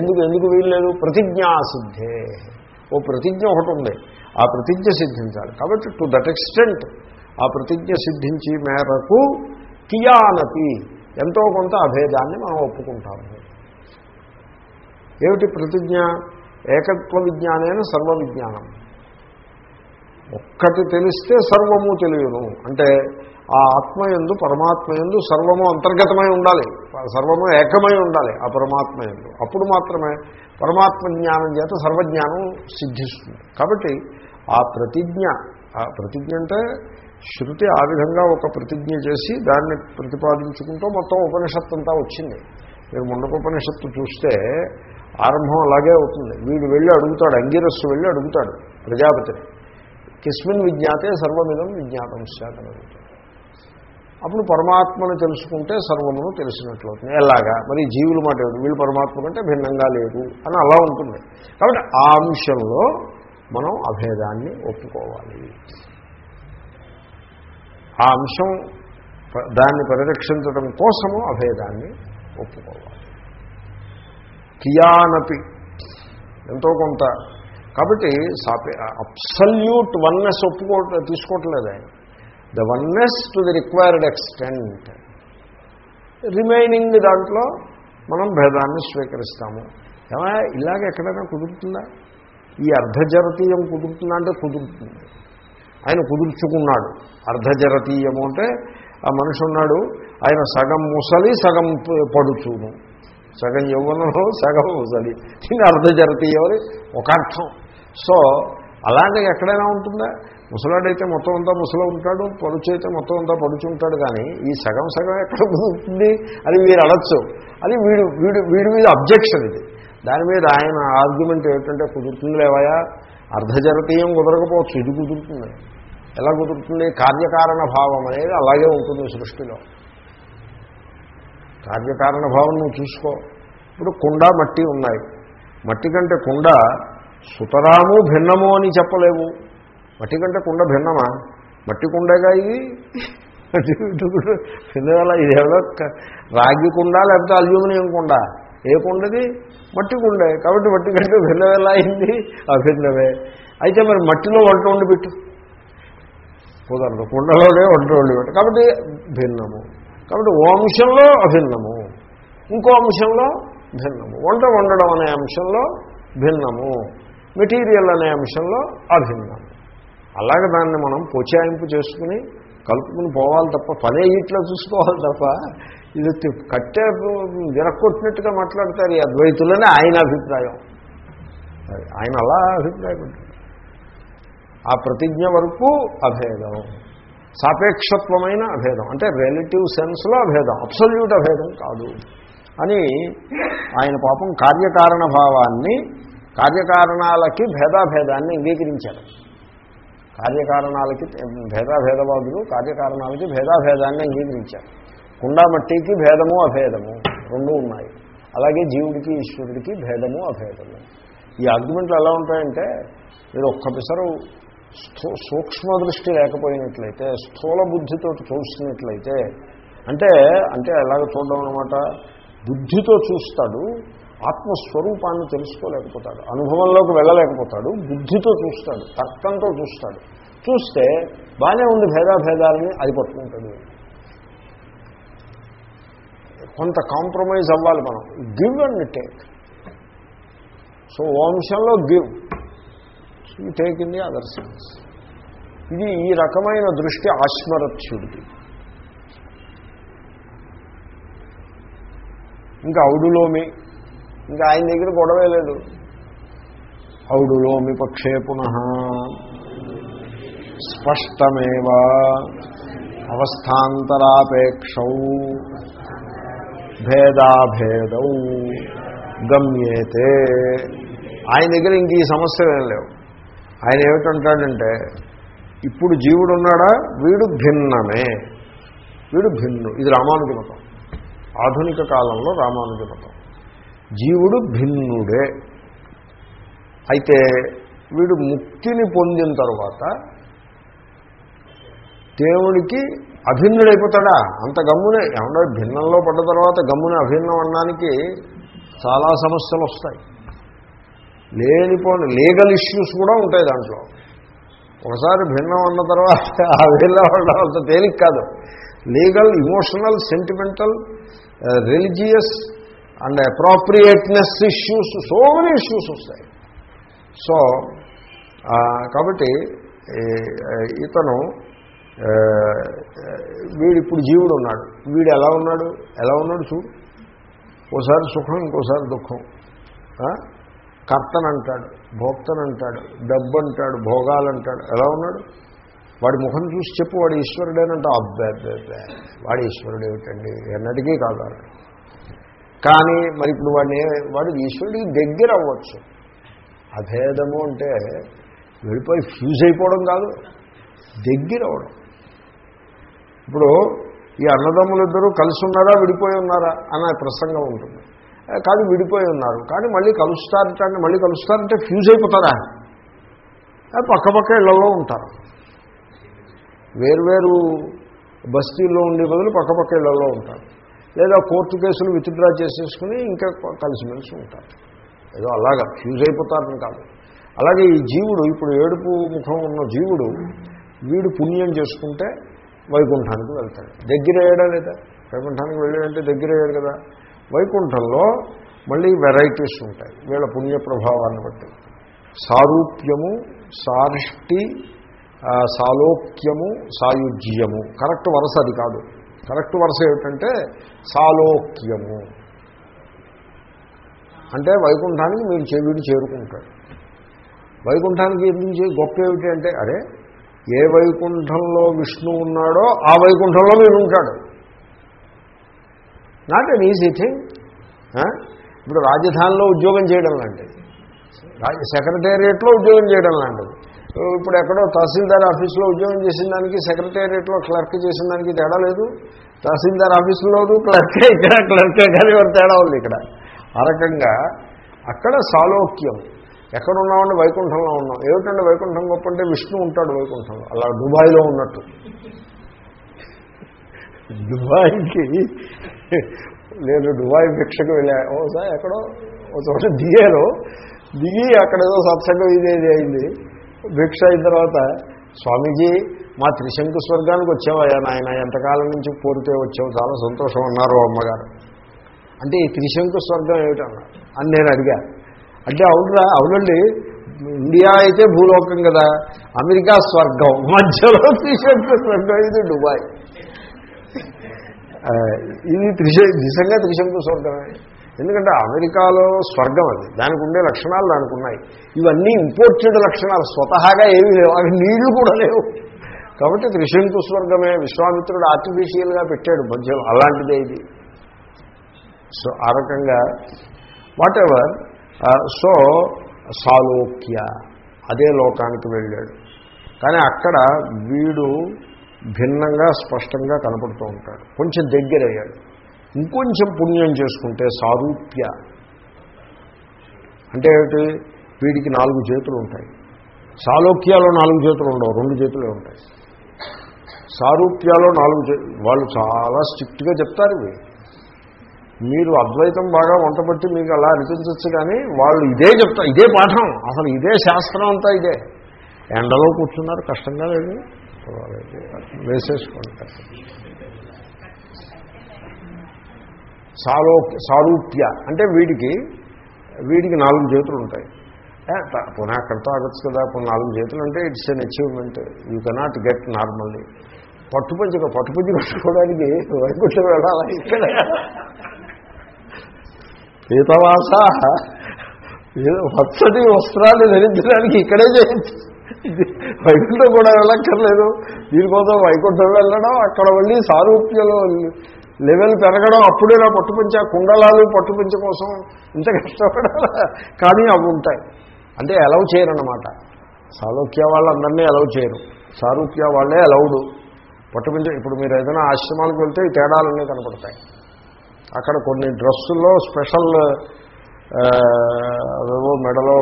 ఎందుకు ఎందుకు వీల్లేదు ప్రతిజ్ఞాసిద్ధే ఓ ప్రతిజ్ఞ ఒకటి ఉంది. ఆ ప్రతిజ్ఞ సిద్ధించాలి. కాబట్టి టు దట్ ఎక్స్టెంట్ ఆ ప్రతిజ్ఞ సిద్ధించి మేరకు కియానతి ఎంతో కొంత అభేదాన్ని మనం ఒప్పుకుంటాము. ఏమిటి ప్రతిజ్ఞ? ఏకత్వ విజ్ఞానైన సర్వ విజ్ఞానం. ఒక్కటి తెలిస్తే సర్వము తెలియను. అంటే ఆ ఆత్మయందు పరమాత్మయందు సర్వము అంతర్గతమై ఉండాలి. సర్వము ఏకమై ఉండాలి ఆ పరమాత్మయందు అప్పుడు మాత్రమే పరమాత్మ జ్ఞానం చేత సర్వజ్ఞానం సిద్ధిస్తుంది. కాబట్టి ఆ ప్రతిజ్ఞ ఆ ప్రతిజ్ఞ అంటే శృతి ఆ విధంగా ఒక ప్రతిజ్ఞ చేసి దాన్ని ప్రతిపాదించుకుంటూ మొత్తం ఉపనిషత్తు అంతా వచ్చింది. మీరు ముండకోపనిషత్తు చూస్తే ఆరంభం అలాగే అవుతుంది. వీడు వెళ్ళి అడుగుతాడు అంగిరస్సు వెళ్ళి అడుగుతాడు ప్రజాపతిని కిస్మిన్ విజ్ఞాతే సర్వమిదం విజ్ఞాతం శాతం అడుగుతాడు. అప్పుడు పరమాత్మను తెలుసుకుంటే సర్వమును తెలిసినట్లవుతుంది. ఎలాగా? మరి జీవులు మాట వీళ్ళు పరమాత్మ కంటే భిన్నంగా లేదు అని అలా ఉంటుంది. కాబట్టి ఆ అంశంలో మనం అభేదాన్ని ఒప్పుకోవాలి. ఆ అంశం ప- దాన్ని పరిరక్షించడం కోసము అభేదాన్ని ఒప్పుకోవాలి. కియానపి ఎంతో కొంత. కాబట్టి సాపే అబ్సల్యూట్ వన్నెస్ ఒప్పుకో తీసుకోవట్లేదు ఆయన. The oneness to the required extent. Remaining దాంట్లో మనం భేదాన్ని స్వీకరిస్తాము. ఏమైనా ఇలాగ ఎక్కడైనా కుదురుతుందా? ఈ అర్ధజరతీయం కుదురుతుందా అంటే కుదురుతుంది. ఆయన కుదుర్చుకున్నాడు. అర్ధజరతీయము అంటే ఆ మనిషి ఉన్నాడు ఆయన సగం ముసలి సగం పడుచును సగం యవ్వనంలో సగం ముసలి. దీన్ని అర్ధజరతీయమని ఒక అర్థం. సో అలాంటివి ఎక్కడైనా ఉంటుందా? ముసలాడైతే మొత్తం అంతా ముసలి ఉంటాడు పడుచు అయితే మొత్తం అంతా పడుచు ఉంటాడు కానీ ఈ సగం సగం ఎక్కడ కుదురుతుంది అని మీరు అడచ్చు అది వీడు వీడు వీడి మీద అబ్జెక్షన్ ఇది. దాని మీద ఆయన ఆర్గ్యుమెంట్ ఏమిటంటే కుదురుతుంది లేవయా అర్ధజరతీయం కుదరకపోవచ్చు ఇది కుదురుతుంది. ఎలా కుదురుతుంది? కార్యకారణ భావం అనేది అలాగే ఉంటుంది సృష్టిలో. కార్యకారణ భావం నువ్వు చూసుకో. ఇప్పుడు కుండ మట్టి ఉన్నాయి. మట్టి కంటే కుండ సుతరాము భిన్నము అని చెప్పలేవు. మట్టి కంటే కుండ భిన్నమా? మట్టి కుండగా ఇది భిన్నమేలా ఇది ఎవరో రాగి కుండ లేకపోతే అల్యూమినియం కుండ. ఏ కుండది మట్టి కుండే కాబట్టి మట్టి కంటే భిన్నం అయింది? అభిన్నమే. అయితే మరి మట్టిలో వంట వండి పెట్టు. కుదరదు. కుండలోనే వంట వండి పెట్టు. కాబట్టి భిన్నము. కాబట్టి ఓ అంశంలో అభిన్నము. ఇంకో అంశంలో భిన్నము. వంట వండడం అనే అంశంలో భిన్నము. మెటీరియల్ అనే అంశంలో అభిన్నము. అలాగే దాన్ని మనం పోచాయింపు చేసుకుని కలుపుకుని పోవాలి తప్ప పనే ఇట్లా చూసుకోవాలి తప్ప ఇది కట్టే విరక్కొట్టినట్టుగా మాట్లాడతారు ఈ అద్వైతులనే ఆయన అభిప్రాయం. ఆయన అలా అభిప్రాయపడ్డారు ఆ ప్రతిజ్ఞ వరకు అభేదం. సాపేక్షత్వమైన అభేదం. అంటే రిలేటివ్ సెన్స్లో అభేదం. అబ్సల్యూట్ అభేదం కాదు. అని ఆయన పాపం కార్యకారణ భావాన్ని కార్యకారణాలకి భేదాభేదాన్ని అంగీకరించారు కార్యకారణాలకి భేదాభేదవాదులు కార్యకారణాలకి భేదాభేదాన్ని అంగీకరించారు. కుండా మట్టికి భేదము అభేదము రెండూ ఉన్నాయి. అలాగే జీవుడికి ఈశ్వరుడికి భేదము అభేదము. ఈ ఆర్గ్యుమెంట్లు ఎలా ఉంటాయంటే మీరు ఒక్క స్థూ సూక్ష్మ దృష్టి లేకపోయినట్లయితే స్థూల బుద్ధితో చూసినట్లయితే అంటే అంటే ఎలాగ చూడడం అనమాట బుద్ధితో చూస్తాడు ఆత్మస్వరూపాన్ని తెలుసుకోలేకపోతాడు అనుభవంలోకి వెళ్ళలేకపోతాడు బుద్ధితో చూస్తాడు తర్కంతో చూస్తాడు. చూస్తే బాగానే ఉంది భేదాభేదాలని అది పట్టుకుంటాడు కొంత కాంప్రమైజ్ అవ్వాలి మనం. గివ్ అండ్ టేక్ సో వంశంలో give you take in the other sense ఇది ఈ రకమైన దృష్టి ఆశ్మరత్యుడిది ఇంకా ఔడులోమి. ఇంకా ఆయన దగ్గర గొడవే లేదు. ఔడులోమి పక్షే పునః. స్పష్టమేవా. అవస్థాంతరాపేక్షౌ. భేదాభేదౌ. గమ్యేతే. ఆయన దగ్గర ఇంక ఈ సమస్యలు ఏం లేవు. ఆయన ఏమిటంటాడంటే ఇప్పుడు జీవుడు ఉన్నాడా? వీడు భిన్నమే. వీడు భిన్ను. ఇది రామానుజ మతం. ఆధునిక కాలంలో రామానుజ మతం. జీవుడు భిన్నుడే. అయితే వీడు ముక్తిని పొందిన తర్వాత దేవుడికి అభిన్నుడైపోతాడా? అంత గమ్మునే. ఏమన్నా భిన్నంలో పడ్డ తర్వాత గమ్మున అభిన్నం అనడానికి చాలా సమస్యలు వస్తాయి. లేనిపోని లీగల్ ఇష్యూస్ కూడా ఉంటాయి దాంట్లో. ఒకసారి భిన్నం అన్న తర్వాత ఆ వీళ్ళ వాళ్ళ అంత తేలిక కాదు. Legal emotional sentimental religious and appropriateness issues so many issues వస్తాయి. సో uh, కాబట్టి ఇతను వీడు ఇప్పుడు జీవుడు ఉన్నాడు. వీడు ఎలా ఉన్నాడు? ఎలా ఉన్నాడు చూడు. ఓసారి సుఖం ఇంకోసారి దుఃఖం. కర్తనంటాడు భోక్తనంటాడు డబ్బు అంటాడు భోగాలంటాడు. ఎలా ఉన్నాడు? వాడి ముఖం చూసి చెప్పు వాడు ఈశ్వరుడేనంట. అబ్బే అబ్బే అబ్బే. వాడు ఈశ్వరుడు ఏమిటండి? ఎన్నటికీ కాదు కానీ మరి ఇప్పుడు వాడిని వాడు ఈశ్వరుడికి దగ్గర అవ్వచ్చు. అభేదము అంటే వెళ్ళిపోయి ఫ్యూజ్ అయిపోవడం కాదు దగ్గర అవడం ఇప్పుడు ఈ అన్నదమ్ములిద్దరూ కలిసి ఉన్నారా విడిపోయి ఉన్నారా అనే ప్రసంగం ఉంటుంది. కాదు విడిపోయి ఉన్నారు కానీ మళ్ళీ కలుస్తారంటే మళ్ళీ కలుస్తారంటే ఫ్యూజ్ అయిపోతారా? పక్క పక్క ఇళ్ళలో ఉంటారు. వేరువేరు బస్తీల్లో ఉండే బదులు పక్క పక్క ఇళ్ళలో ఉంటారు. లేదా కోర్టు కేసులు విత్డ్రా చేసేసుకుని ఇంకా కలిసిమెలిసి ఉంటారు. ఏదో అలాగా ఫ్యూజ్ అయిపోతారని కాదు. అలాగే ఈ జీవుడు ఇప్పుడు ఏడుపు ముఖం ఉన్న జీవుడు వీడు పుణ్యం చేసుకుంటే వైకుంఠానికి వెళ్తాడు. దగ్గర అయ్యాడా లేదా? వైకుంఠానికి వెళ్ళాడంటే దగ్గర అయ్యాడు కదా? వైకుంఠంలో మళ్ళీ వెరైటీస్ ఉంటాయి. వీళ్ళ పుణ్య ప్రభావాన్ని బట్టి. సారూప్యము సారిష్టి సాలోక్యము సాయుజ్యము. కరెక్ట్ వరుస అది కాదు. కరెక్ట్ వరుస ఏమిటంటే సాలోక్యము. అంటే వైకుంఠానికి మీరు చెవిడి చేరుకుంటాడు. వైకుంఠానికి ఎందుకు గొప్ప ఏమిటి అంటే అరే ఏ వైకుంఠంలో విష్ణు ఉన్నాడో ఆ వైకుంఠంలో మీరు ఉంటాడు. నాట్ అన్ ఈజీ థింగ్ ఇప్పుడు రాజధానిలో ఉద్యోగం చేయడం లాంటిది. సెక్రటేరియట్లో ఉద్యోగం చేయడం లాంటిది. ఇప్పుడు ఎక్కడో తహసీల్దార్ ఆఫీస్లో ఉద్యోగం చేసిన దానికి సెక్రటేరియట్లో క్లర్క్ చేసిన దానికి తేడా లేదు. తహసీల్దార్ ఆఫీసులోనూ క్లర్కే ఇక్కడ క్లర్కే కానీ ఎవరు తేడా ఉంది ఇక్కడ. ఆ రకంగా అక్కడ సాలోక్యం. ఎక్కడ ఉన్నామంటే వైకుంఠంలో ఉన్నాం. ఏమిటండి వైకుంఠం గొప్ప అంటే విష్ణు ఉంటాడు వైకుంఠంలో. అలా దుబాయ్లో ఉన్నట్టు. దుబాయ్కి నేను దుబాయ్ భిక్షకు వెళ్ళా. సార్ ఎక్కడో ఒక చోట దిగారు దిగి అక్కడ ఏదో సత్సంగం ఇదేది అయింది. భిక్ష అయిన తర్వాత స్వామీజీ మా త్రిశంకు స్వర్గానికి వచ్చావయ్యా నాయన. ఎంతకాలం నుంచి కోరితే వచ్చావు? చాలా సంతోషం అన్నారు అమ్మగారు. అంటే ఈ త్రిశంకు స్వర్గం ఏమిటన్నా? అని నేను అడిగాను అంటే అవునరా అవునండి. ఇండియా అయితే భూలోకం కదా. అమెరికా స్వర్గం. మధ్యలో త్రిశంకు స్వర్గం ఇది దుబాయ్. ఇది త్రిశ నిజంగా త్రిశంకు స్వర్గమే. ఎందుకంటే అమెరికాలో స్వర్గం అది. దానికి ఉండే లక్షణాలు దానికి ఉన్నాయి. ఇవన్నీ ఇంపోర్టెడ్ లక్షణాలు. స్వతహాగా ఏమీ లేవు. అవి నీళ్ళు కూడా లేవు. కాబట్టి త్రిశంకు స్వర్గమే. విశ్వామిత్రుడు ఆర్టిఫిషియల్గా పెట్టాడు మధ్యలో. అలాంటిదే ఇది. సో ఆ రకంగా వాట్ ఎవర్ సో సాలోక్య అదే లోకానికి వెళ్ళాడు. కానీ అక్కడ వీడు భిన్నంగా స్పష్టంగా కనపడుతూ ఉంటాడు. కొంచెం దగ్గరయ్యాడు. ఇంకొంచెం పుణ్యం చేసుకుంటే సారూప్య. అంటే ఏమిటి? వీడికి నాలుగు చేతులు ఉంటాయి. సాలోక్యాలో నాలుగు చేతులు ఉండవు రెండు చేతులే ఉంటాయి. సారూప్యాలో నాలుగు చే వాళ్ళు చాలా స్ట్రిక్ట్గా చెప్తారు ఇవి మీరు అద్వైతం బాగా వంటబట్టి మీకు అలా అనిపించవచ్చు కానీ వాళ్ళు ఇదే చెప్తారు ఇదే పాఠం. అసలు ఇదే శాస్త్రం అంతా ఇదే. ఎండలో కూర్చున్నారు కష్టంగా లేదు. వేసేసుకోండి. వేసేసుకుంటారు సాలో సారూప్య. అంటే వీడికి వీడికి నాలుగు చేతులు ఉంటాయి. ఏ, పునః అక్కడితో ఆగచ్చు కదా ఇప్పుడు నాలుగు చేతులు అంటే it's an achievement you cannot get normally పట్టుపంచి పట్టుపంచి కట్టుకోవడానికి వైకుంఠం వెళ్ళాలి? ఇక్కడ. పీతవాస ఏదో పచ్చటి వస్త్రాలు ధరించడానికి ఇక్కడే చేయొచ్చు వైకుంఠం కూడా వెళ్ళక్కర్లేదు. దీనికోసం వైకుంఠం వెళ్ళడం అక్కడ వెళ్ళి సారూప్యలో లెవెల్ పెరగడం అప్పుడే నా పట్టుపంచ కుండలాలు పట్టుపంచ కోసం ఇంత కష్టపడాల? కానీ అవి ఉంటాయి. అంటే అలౌ చేయరన్నమాట. సాలోక్య వాళ్ళందరినీ అలౌ చేయరు. సారూప్య వాళ్ళే అలౌడు. పట్టుపంచ ఇప్పుడు మీరు ఏదైనా ఆశ్రమాలకు వెళ్తే ఈ తేడాలన్నీ కనపడతాయి. అక్కడ కొన్ని డ్రెస్సుల్లో స్పెషల్ అవేవో మెడలో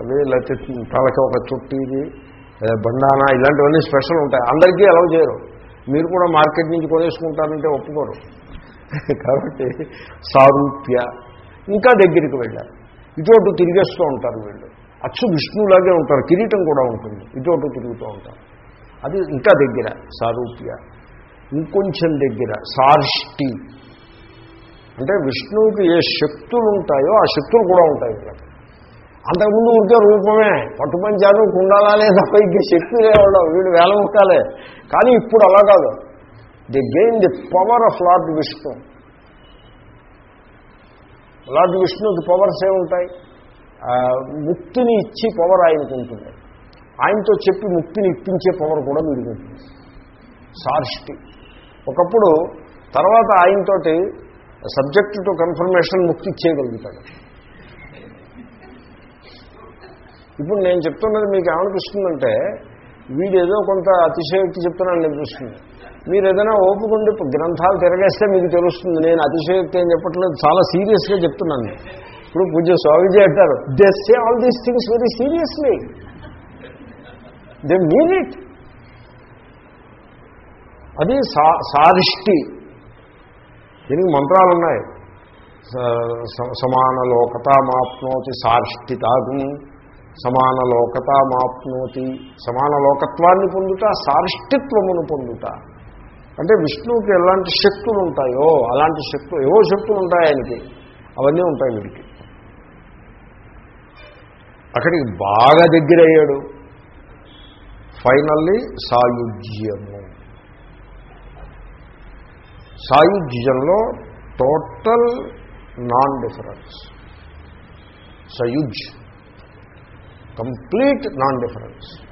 అవి లేకపోతే తలకి ఒక చుట్టీది బండానా ఇలాంటివన్నీ స్పెషల్ ఉంటాయి. అందరికీ అలౌ చేయరు. మీరు కూడా మార్కెట్ నుంచి కొనేసుకుంటారంటే ఒప్పుకోరు. కాబట్టి సారూప్య ఇంకా దగ్గరికి వెళ్ళారు. ఇటు తిరిగేస్తూ ఉంటారు వీళ్ళు. అచ్చు విష్ణువులాగే ఉంటారు. కిరీటం కూడా ఉంటుంది. ఇటు తిరుగుతూ ఉంటారు. అది ఇంకా దగ్గర సారూప్య. ఇంకొంచెం దగ్గర సార్ష్టి. అంటే విష్ణువుకి ఏ శక్తులు ఉంటాయో ఆ శక్తులు కూడా ఉంటాయి అంతకుముందు ఉంటే రూపమే పట్టుపంచాలు కుండాలాలే తప్ప ఇంకే శక్తులే ఉండవు వీడు వేల ముఖాలే కానీ ఇప్పుడు అలా కాదు. The gain the power of lord Vishnu lord విష్ణుకి powers ఏముంటాయి? ముక్తిని ఇచ్చి పవర్ ఆయనకు ఉంటుంది. ఆయనతో చెప్పి ముక్తిని ఇప్పించే పవర్ కూడా వీడికి ఉంటుంది. సార్ష్టి. ఒకప్పుడు తర్వాత ఆయనతోటి సబ్జెక్ట్ టు కన్ఫర్మేషన్ ముక్తి ఇచ్చేయగలుగుతాడు. ఇప్పుడు నేను చెప్తున్నది మీకు ఏమనిపిస్తుందంటే వీడు ఏదో కొంత అతిశయోక్తి చెప్తున్నాను అనిపిస్తుంది మీరు ఏదైనా ఓపుకుండి గ్రంథాలు తిరగేస్తే మీకు తెలుస్తుంది నేను అతిశయోక్తి అని చెప్పట్లేదు చాలా సీరియస్గా చెప్తున్నాను నేను. ఇప్పుడు పూజ స్వామిజీ అంటారు they say all these things very seriously they mean it అది సా సారిష్టి దీనికి మంత్రాలు ఉన్నాయి సమాన స- స- సమాన లోకతామాప్నోతి సమాన లోకత్వాన్ని పొందుట సార్ష్టిత్వమును పొందుట. అంటే విష్ణువుకి ఎలాంటి శక్తులు ఉంటాయో అలాంటి శక్తులు ఏవో శక్తులు ఉంటాయి ఆయనకి. అవన్నీ ఉంటాయి వీడికి. అక్కడికి బాగా దగ్గరయ్యాడు. ఫైనల్లీ సాయుజ్యము సాయుజ్యంలో total non difference. సయుజ్. Complete non difference.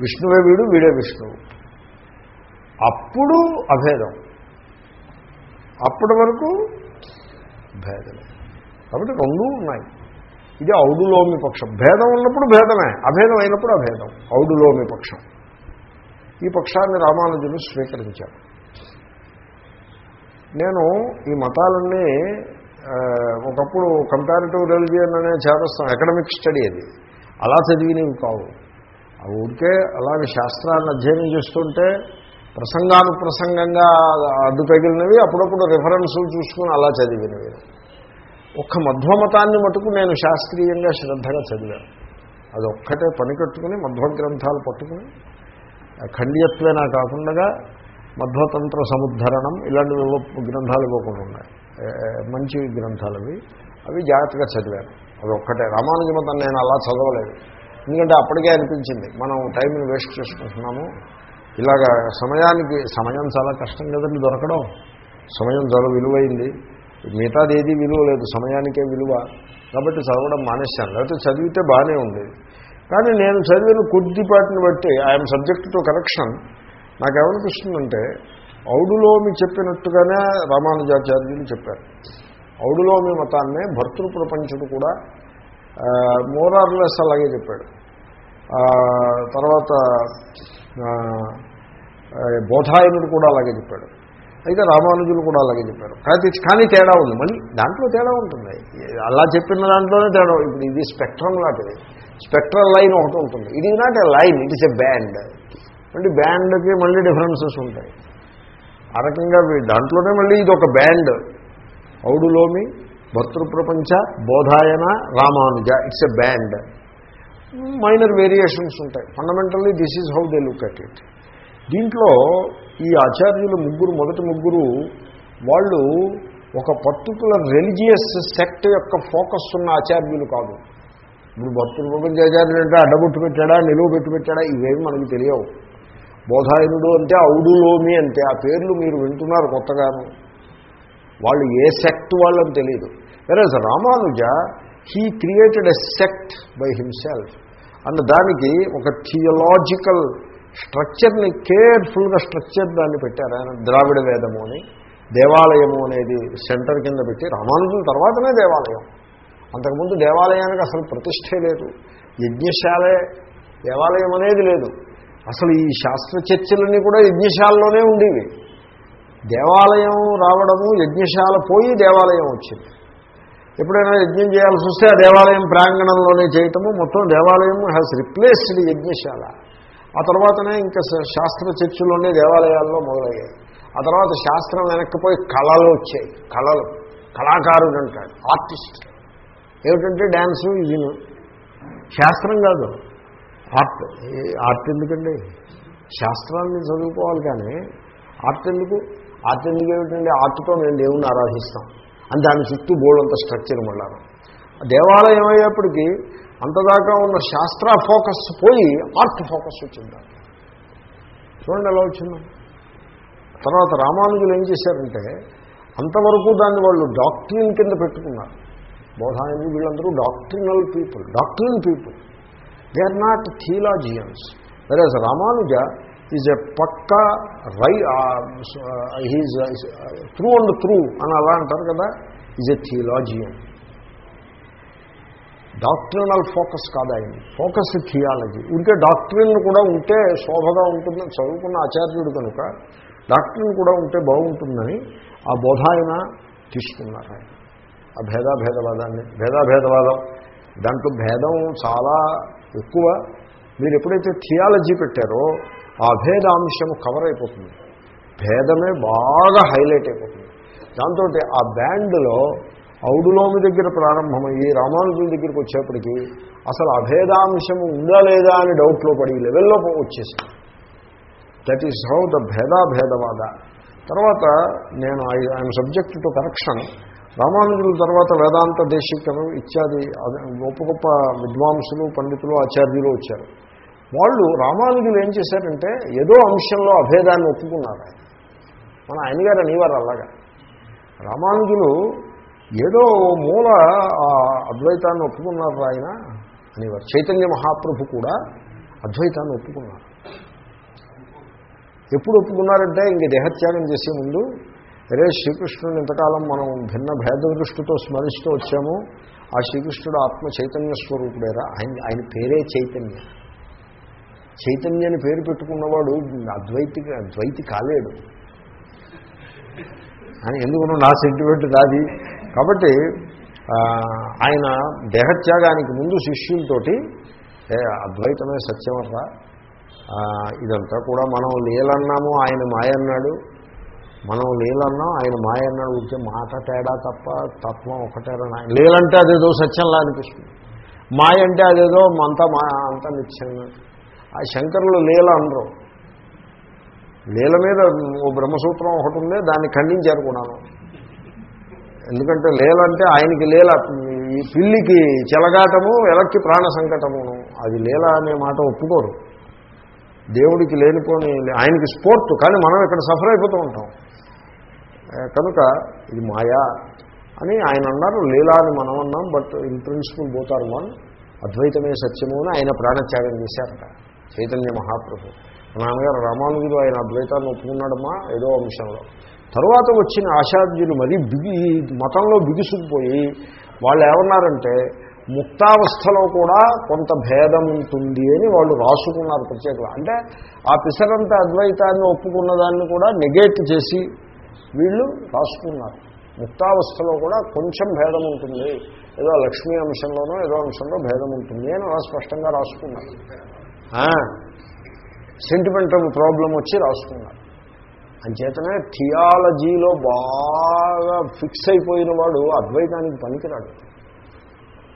విష్ణువే వీడు వీడే విష్ణువు. అప్పుడు అభేదం. అప్పటి వరకు భేదమే కాబట్టి రెండూ ఉన్నాయి. ఇది ఔడులోమి పక్షం. భేదం ఉన్నప్పుడు భేదమే. అభేదం అయినప్పుడు అభేదం. ఔడులోమి పక్షం. ఈ పక్షాన్ని రామానుజులు స్వీకరించారు. నేను ఈ మతాలన్నీ ఒకప్పుడు కంపారిటివ్ రిలిజియన్ అనే చేరస్తాం అకాడమిక్ స్టడీ అది. అలా చదివినవి కావు. ఆ ఊరికే అలాగే శాస్త్రాన్ని అధ్యయనం చేస్తుంటే ప్రసంగానుప్రసంగంగా అడ్డు తగిలినవి అప్పుడప్పుడు రిఫరెన్సులు చూసుకుని అలా చదివినవి. ఒక్క మధ్వమతాన్ని మటుకు నేను శాస్త్రీయంగా శ్రద్ధగా చదివాను. అది ఒక్కటే పని కట్టుకుని మధ్వ గ్రంథాలు పట్టుకుని ఖండియత్వేనా కాకుండా మధ్వతంత్ర సముద్ధరణం ఇలాంటివి గ్రంథాలు ఇవ్వకుండా ఉన్నాయి. మంచి గ్రంథాలు అవి అవి జాగ్రత్తగా చదివాను. అది ఒక్కటే. రామానుజ మతం నేను అలా చదవలేదు. ఎందుకంటే అప్పటికే అనిపించింది. మనం టైంని వేస్ట్ చేసుకుంటున్నాము. ఇలాగా సమయానికి సమయం చాలా కష్టం కదండి దొరకడం. సమయం చాలా విలువైంది. మిగతాది ఏది విలువ లేదు. సమయానికే విలువ. కాబట్టి చదవడం మానేశాను. లేకపోతే చదివితే బాగానే ఉండేది కానీ నేను చదివిన కొద్దిపాటిని బట్టి ఐఎమ్ సబ్జెక్ట్ టు కరెక్షన్ నాకేమనిపిస్తుందంటే ఔడులోమి చెప్పినట్టుగానే రామానుజాచార్యులు చెప్పారు. ఔడులోమి మతాన్నే భర్తృ ప్రపంచుడు కూడా మోరార్లెస్ అలాగే చెప్పాడు. తర్వాత బోధాయనుడు కూడా అలాగే చెప్పాడు. అయితే రామానుజులు కూడా అలాగే చెప్పారు. కానీ కానీ తేడా ఉంది. మళ్ళీ దాంట్లో తేడా ఉంటుంది. అలా చెప్పిన దాంట్లోనే తేడా ఇప్పుడు ఇది స్పెక్ట్రమ్ లాంటిది. స్పెక్ట్రల్ లైన్ ఒకటి ఉంటుంది. ఇది not a line it is a band మళ్ళీ బ్యాండ్కి మళ్ళీ డిఫరెన్సెస్ ఉంటాయి. ఆ రకంగా దాంట్లోనే మళ్ళీ ఇది ఒక band. Audulomi Bhartriprapancha Bodhayana Ramanuja it's a band. Minor variations ఉంటాయి. Fundamentally this is how they look at it. దీంట్లో ఈ ఆచార్యులు ముగ్గురు మొదటి ముగ్గురు వాళ్ళు ఒక పర్టికులర్ రెలిజియస్ సెక్ట్ యొక్క ఫోకస్ ఉన్న ఆచార్యులు కాదు. ఇప్పుడు ప్రపంచ ప్రపంచాచార్యులు అంటే అడ్డబొట్టు పెట్టాడా నిలువ పెట్టి పెట్టాడా ఇవేమి మనకు తెలియవు. బోధాయనుడు అంటే ఔడులోమి అంటే ఆ పేర్లు మీరు వింటున్నారు కొత్తగాను. వాళ్ళు ఏ సెక్ట్ వాళ్ళని తెలియదు versus Ramanuja he created a sect by himself and దానికి ఒక థియలాజికల్ స్ట్రక్చర్ని కేర్ఫుల్గా స్ట్రక్చర్ దాన్ని పెట్టారు. ఆయన ద్రావిడ వేదము అని దేవాలయము అనేది సెంటర్ కింద పెట్టి రామానుజుల తర్వాతనే దేవాలయం. అంతకుముందు దేవాలయానికి అసలు ప్రతిష్టే లేదు. యజ్ఞశాలే దేవాలయం అనేది లేదు. అసలు ఈ శాస్త్ర చర్చలన్నీ కూడా యజ్ఞశాలలోనే ఉండేవి. దేవాలయం రావడము యజ్ఞశాల పోయి దేవాలయం వచ్చింది. ఎప్పుడైనా యజ్ఞం చేయాల్సి వస్తే ఆ దేవాలయం ప్రాంగణంలోనే చేయటము మొత్తం దేవాలయం హ్యాస్ రిప్లేస్డ్ యజ్ఞశాల. ఆ తర్వాతనే ఇంకా శాస్త్ర చర్చలోనే దేవాలయాల్లో మొదలయ్యాయి. ఆ తర్వాత శాస్త్రం వెనక్కిపోయి కళలు వచ్చాయి. కళలు. కళాకారుడు అంటాడు ఆర్టిస్ట్. ఏమిటంటే డ్యాన్సు ఇది శాస్త్రం కాదు. ఆర్ట్. ఆర్ట్ ఎందుకండి? శాస్త్రాన్ని చదువుకోవాలి కానీ ఆర్ట్ ఎందుకు? ఆర్ట్ ఎందుకు ఏమిటండి? ఆర్ట్తో మేము దేవుణ్ణి ఆరాధిస్తాం. అని దాని చుట్టూ బోర్డంత స్ట్రక్చర్ మళ్ళాను దేవాలయం అయ్యేప్పటికీ అంతదాకా ఉన్న శాస్త్ర ఫోకస్ పోయి ఆర్ట్ ఫోకస్ వచ్చింది. చూడండి ఎలా వచ్చిందో. తర్వాత రామానుజులు ఏం చేశారంటే అంతవరకు దాన్ని వాళ్ళు డాక్ట్రిన్ కింద పెట్టుకున్నారు. బోధాయనులు వీళ్ళందరూ doctrinal people doctrine people. They are not theologians whereas Ramanuja is a పక్క రై హీజ్ త్రూ అండ్ త్రూ అని అలా అంటారు కదా is a theologian doctrinal focus కాదు ఆయన. ఫోకస్ థియాలజీ ఉంటే డాక్టరీన్ కూడా ఉంటే శోభగా ఉంటుందని చదువుకున్న ఆచార్యుడు కనుక డాక్టరీన్ కూడా ఉంటే బాగుంటుందని ఆ బోధ ఆయన తీసుకున్నారు ఆయన. ఆ భేదాభేదవాదాన్ని భేదాభేదవాదం. దాంట్లో భేదం చాలా ఎక్కువ. మీరు ఎప్పుడైతే థియాలజీ పెట్టారో ఆ భేదాంశం కవర్ అయిపోతుంది. భేదమే బాగా హైలైట్ అయిపోతుంది. దాంతో ఆ బ్యాండ్లో ఔడులోమి దగ్గర ప్రారంభమయ్యి రామానుజుల దగ్గరికి వచ్చేప్పటికీ అసలు అభేదాంశము ఉందా లేదా అని డౌట్లో పడి లెవెల్లో వచ్చేసింది. That is how the భేదాభేదవాద. తర్వాత నేను ఐఎమ్ సబ్జెక్ట్ టు కరెక్షన్ రామానుజుల తర్వాత వేదాంత దేశికరు ఇత్యాది అదే గొప్ప గొప్ప విద్వాంసులు పండితులు ఆచార్యులు వచ్చారు. వాళ్ళు రామానుజులు ఏం చేశారంటే ఏదో అంశంలో అభేదాన్ని ఒప్పుకున్నారు. ఆయన మన ఆయన గారు అనేవారు అలాగా. రామానుజులు ఏదో మూల ఆ అద్వైతాన్ని ఒప్పుకున్నారు ఆయన అనేవారు. చైతన్య మహాప్రభు కూడా అద్వైతాన్ని ఒప్పుకున్నారు. ఎప్పుడు ఒప్పుకున్నారంటే ఇంక దేహత్యాగం చేసే ముందు అరే శ్రీకృష్ణుని ఇంతకాలం మనం భిన్న భేద దృష్టితో స్మరిస్తూ వచ్చాము. ఆ శ్రీకృష్ణుడు ఆత్మ చైతన్య స్వరూపుడేరా. ఆయన ఆయన పేరే చైతన్య. చైతన్యని పేరు పెట్టుకున్నవాడు అద్వైతి ద్వైతి కాలేడు. అని ఎందుకున్నా నా సెంటిమెంట్ నాది. కాబట్టి ఆయన దేహత్యాగానికి ముందు శిష్యులతోటి అద్వైతమే సత్యమర్రా. ఇదంతా కూడా మనం లీలన్నాము ఆయన మాయ అన్నాడు మనం లీలన్నాం ఆయన మాయ అన్నాడు ఉంటే మాట తేడా తప్ప తత్వం ఒకటేనా నాయన. లీలంటే అదేదో సత్యంలా అనిపిస్తుంది. మాయ అంటే అదేదో అంతా మా అంతా నిత్యంగా ఆ శంకరులు లీల అనరు. లీల మీద ఓ బ్రహ్మసూత్రం ఒకటి ఉంది దాన్ని ఖండించారు కూడాను ఎందుకంటే లీల అంటే ఆయనకి లీల ఈ పిల్లికి చెలగాటము ఎలక్కి ప్రాణ సంకటమును అది లీల అనే మాట ఒప్పుకోరు. దేవుడికి లేనిపోని ఆయనకి స్పోర్ట్ కానీ మనం ఇక్కడ సఫర్ అయిపోతూ ఉంటాం. కనుక ఇది మాయా అని ఆయన అన్నారు లీలా అని మనం అన్నాం బట్ ఇన్ ప్రిన్సిపల్ పోతారు వన్ అద్వైతమే సత్యము అని ఆయన ప్రాణత్యాగం చేశారట. చైతన్య మహాప్రభు. నాన్నగారు రామానుజుడు ఆయన అద్వైతాన్ని ఒప్పుకున్నాడమ్మా ఏదో అంశంలో. తర్వాత వచ్చిన ఆచార్యులు మరీ బిగి మతంలో బిగుసుకుపోయి వాళ్ళు ఏమన్నారంటే ముక్తావస్థలో కూడా కొంత భేదం ఉంటుంది అని వాళ్ళు రాసుకున్నారు ప్రత్యేకంగా. అంటే ఆ పిసరంత అద్వైతాన్ని ఒప్పుకున్న దాన్ని కూడా నెగేట్ చేసి వీళ్ళు రాసుకున్నారు. ముక్తావస్థలో కూడా కొంచెం భేదం ఉంటుంది. ఏదో లక్ష్మీ అంశంలోనో ఏదో అంశంలో భేదం ఉంటుంది అని అలా స్పష్టంగా రాసుకున్నారు. సెంటిమెంటల్ ప్రాబ్లం వచ్చి రాసుకున్నారు. అంచేతనే థియాలజీలో బాగా ఫిక్స్ అయిపోయిన వాడు అద్వైతానికి పనికిరాడు.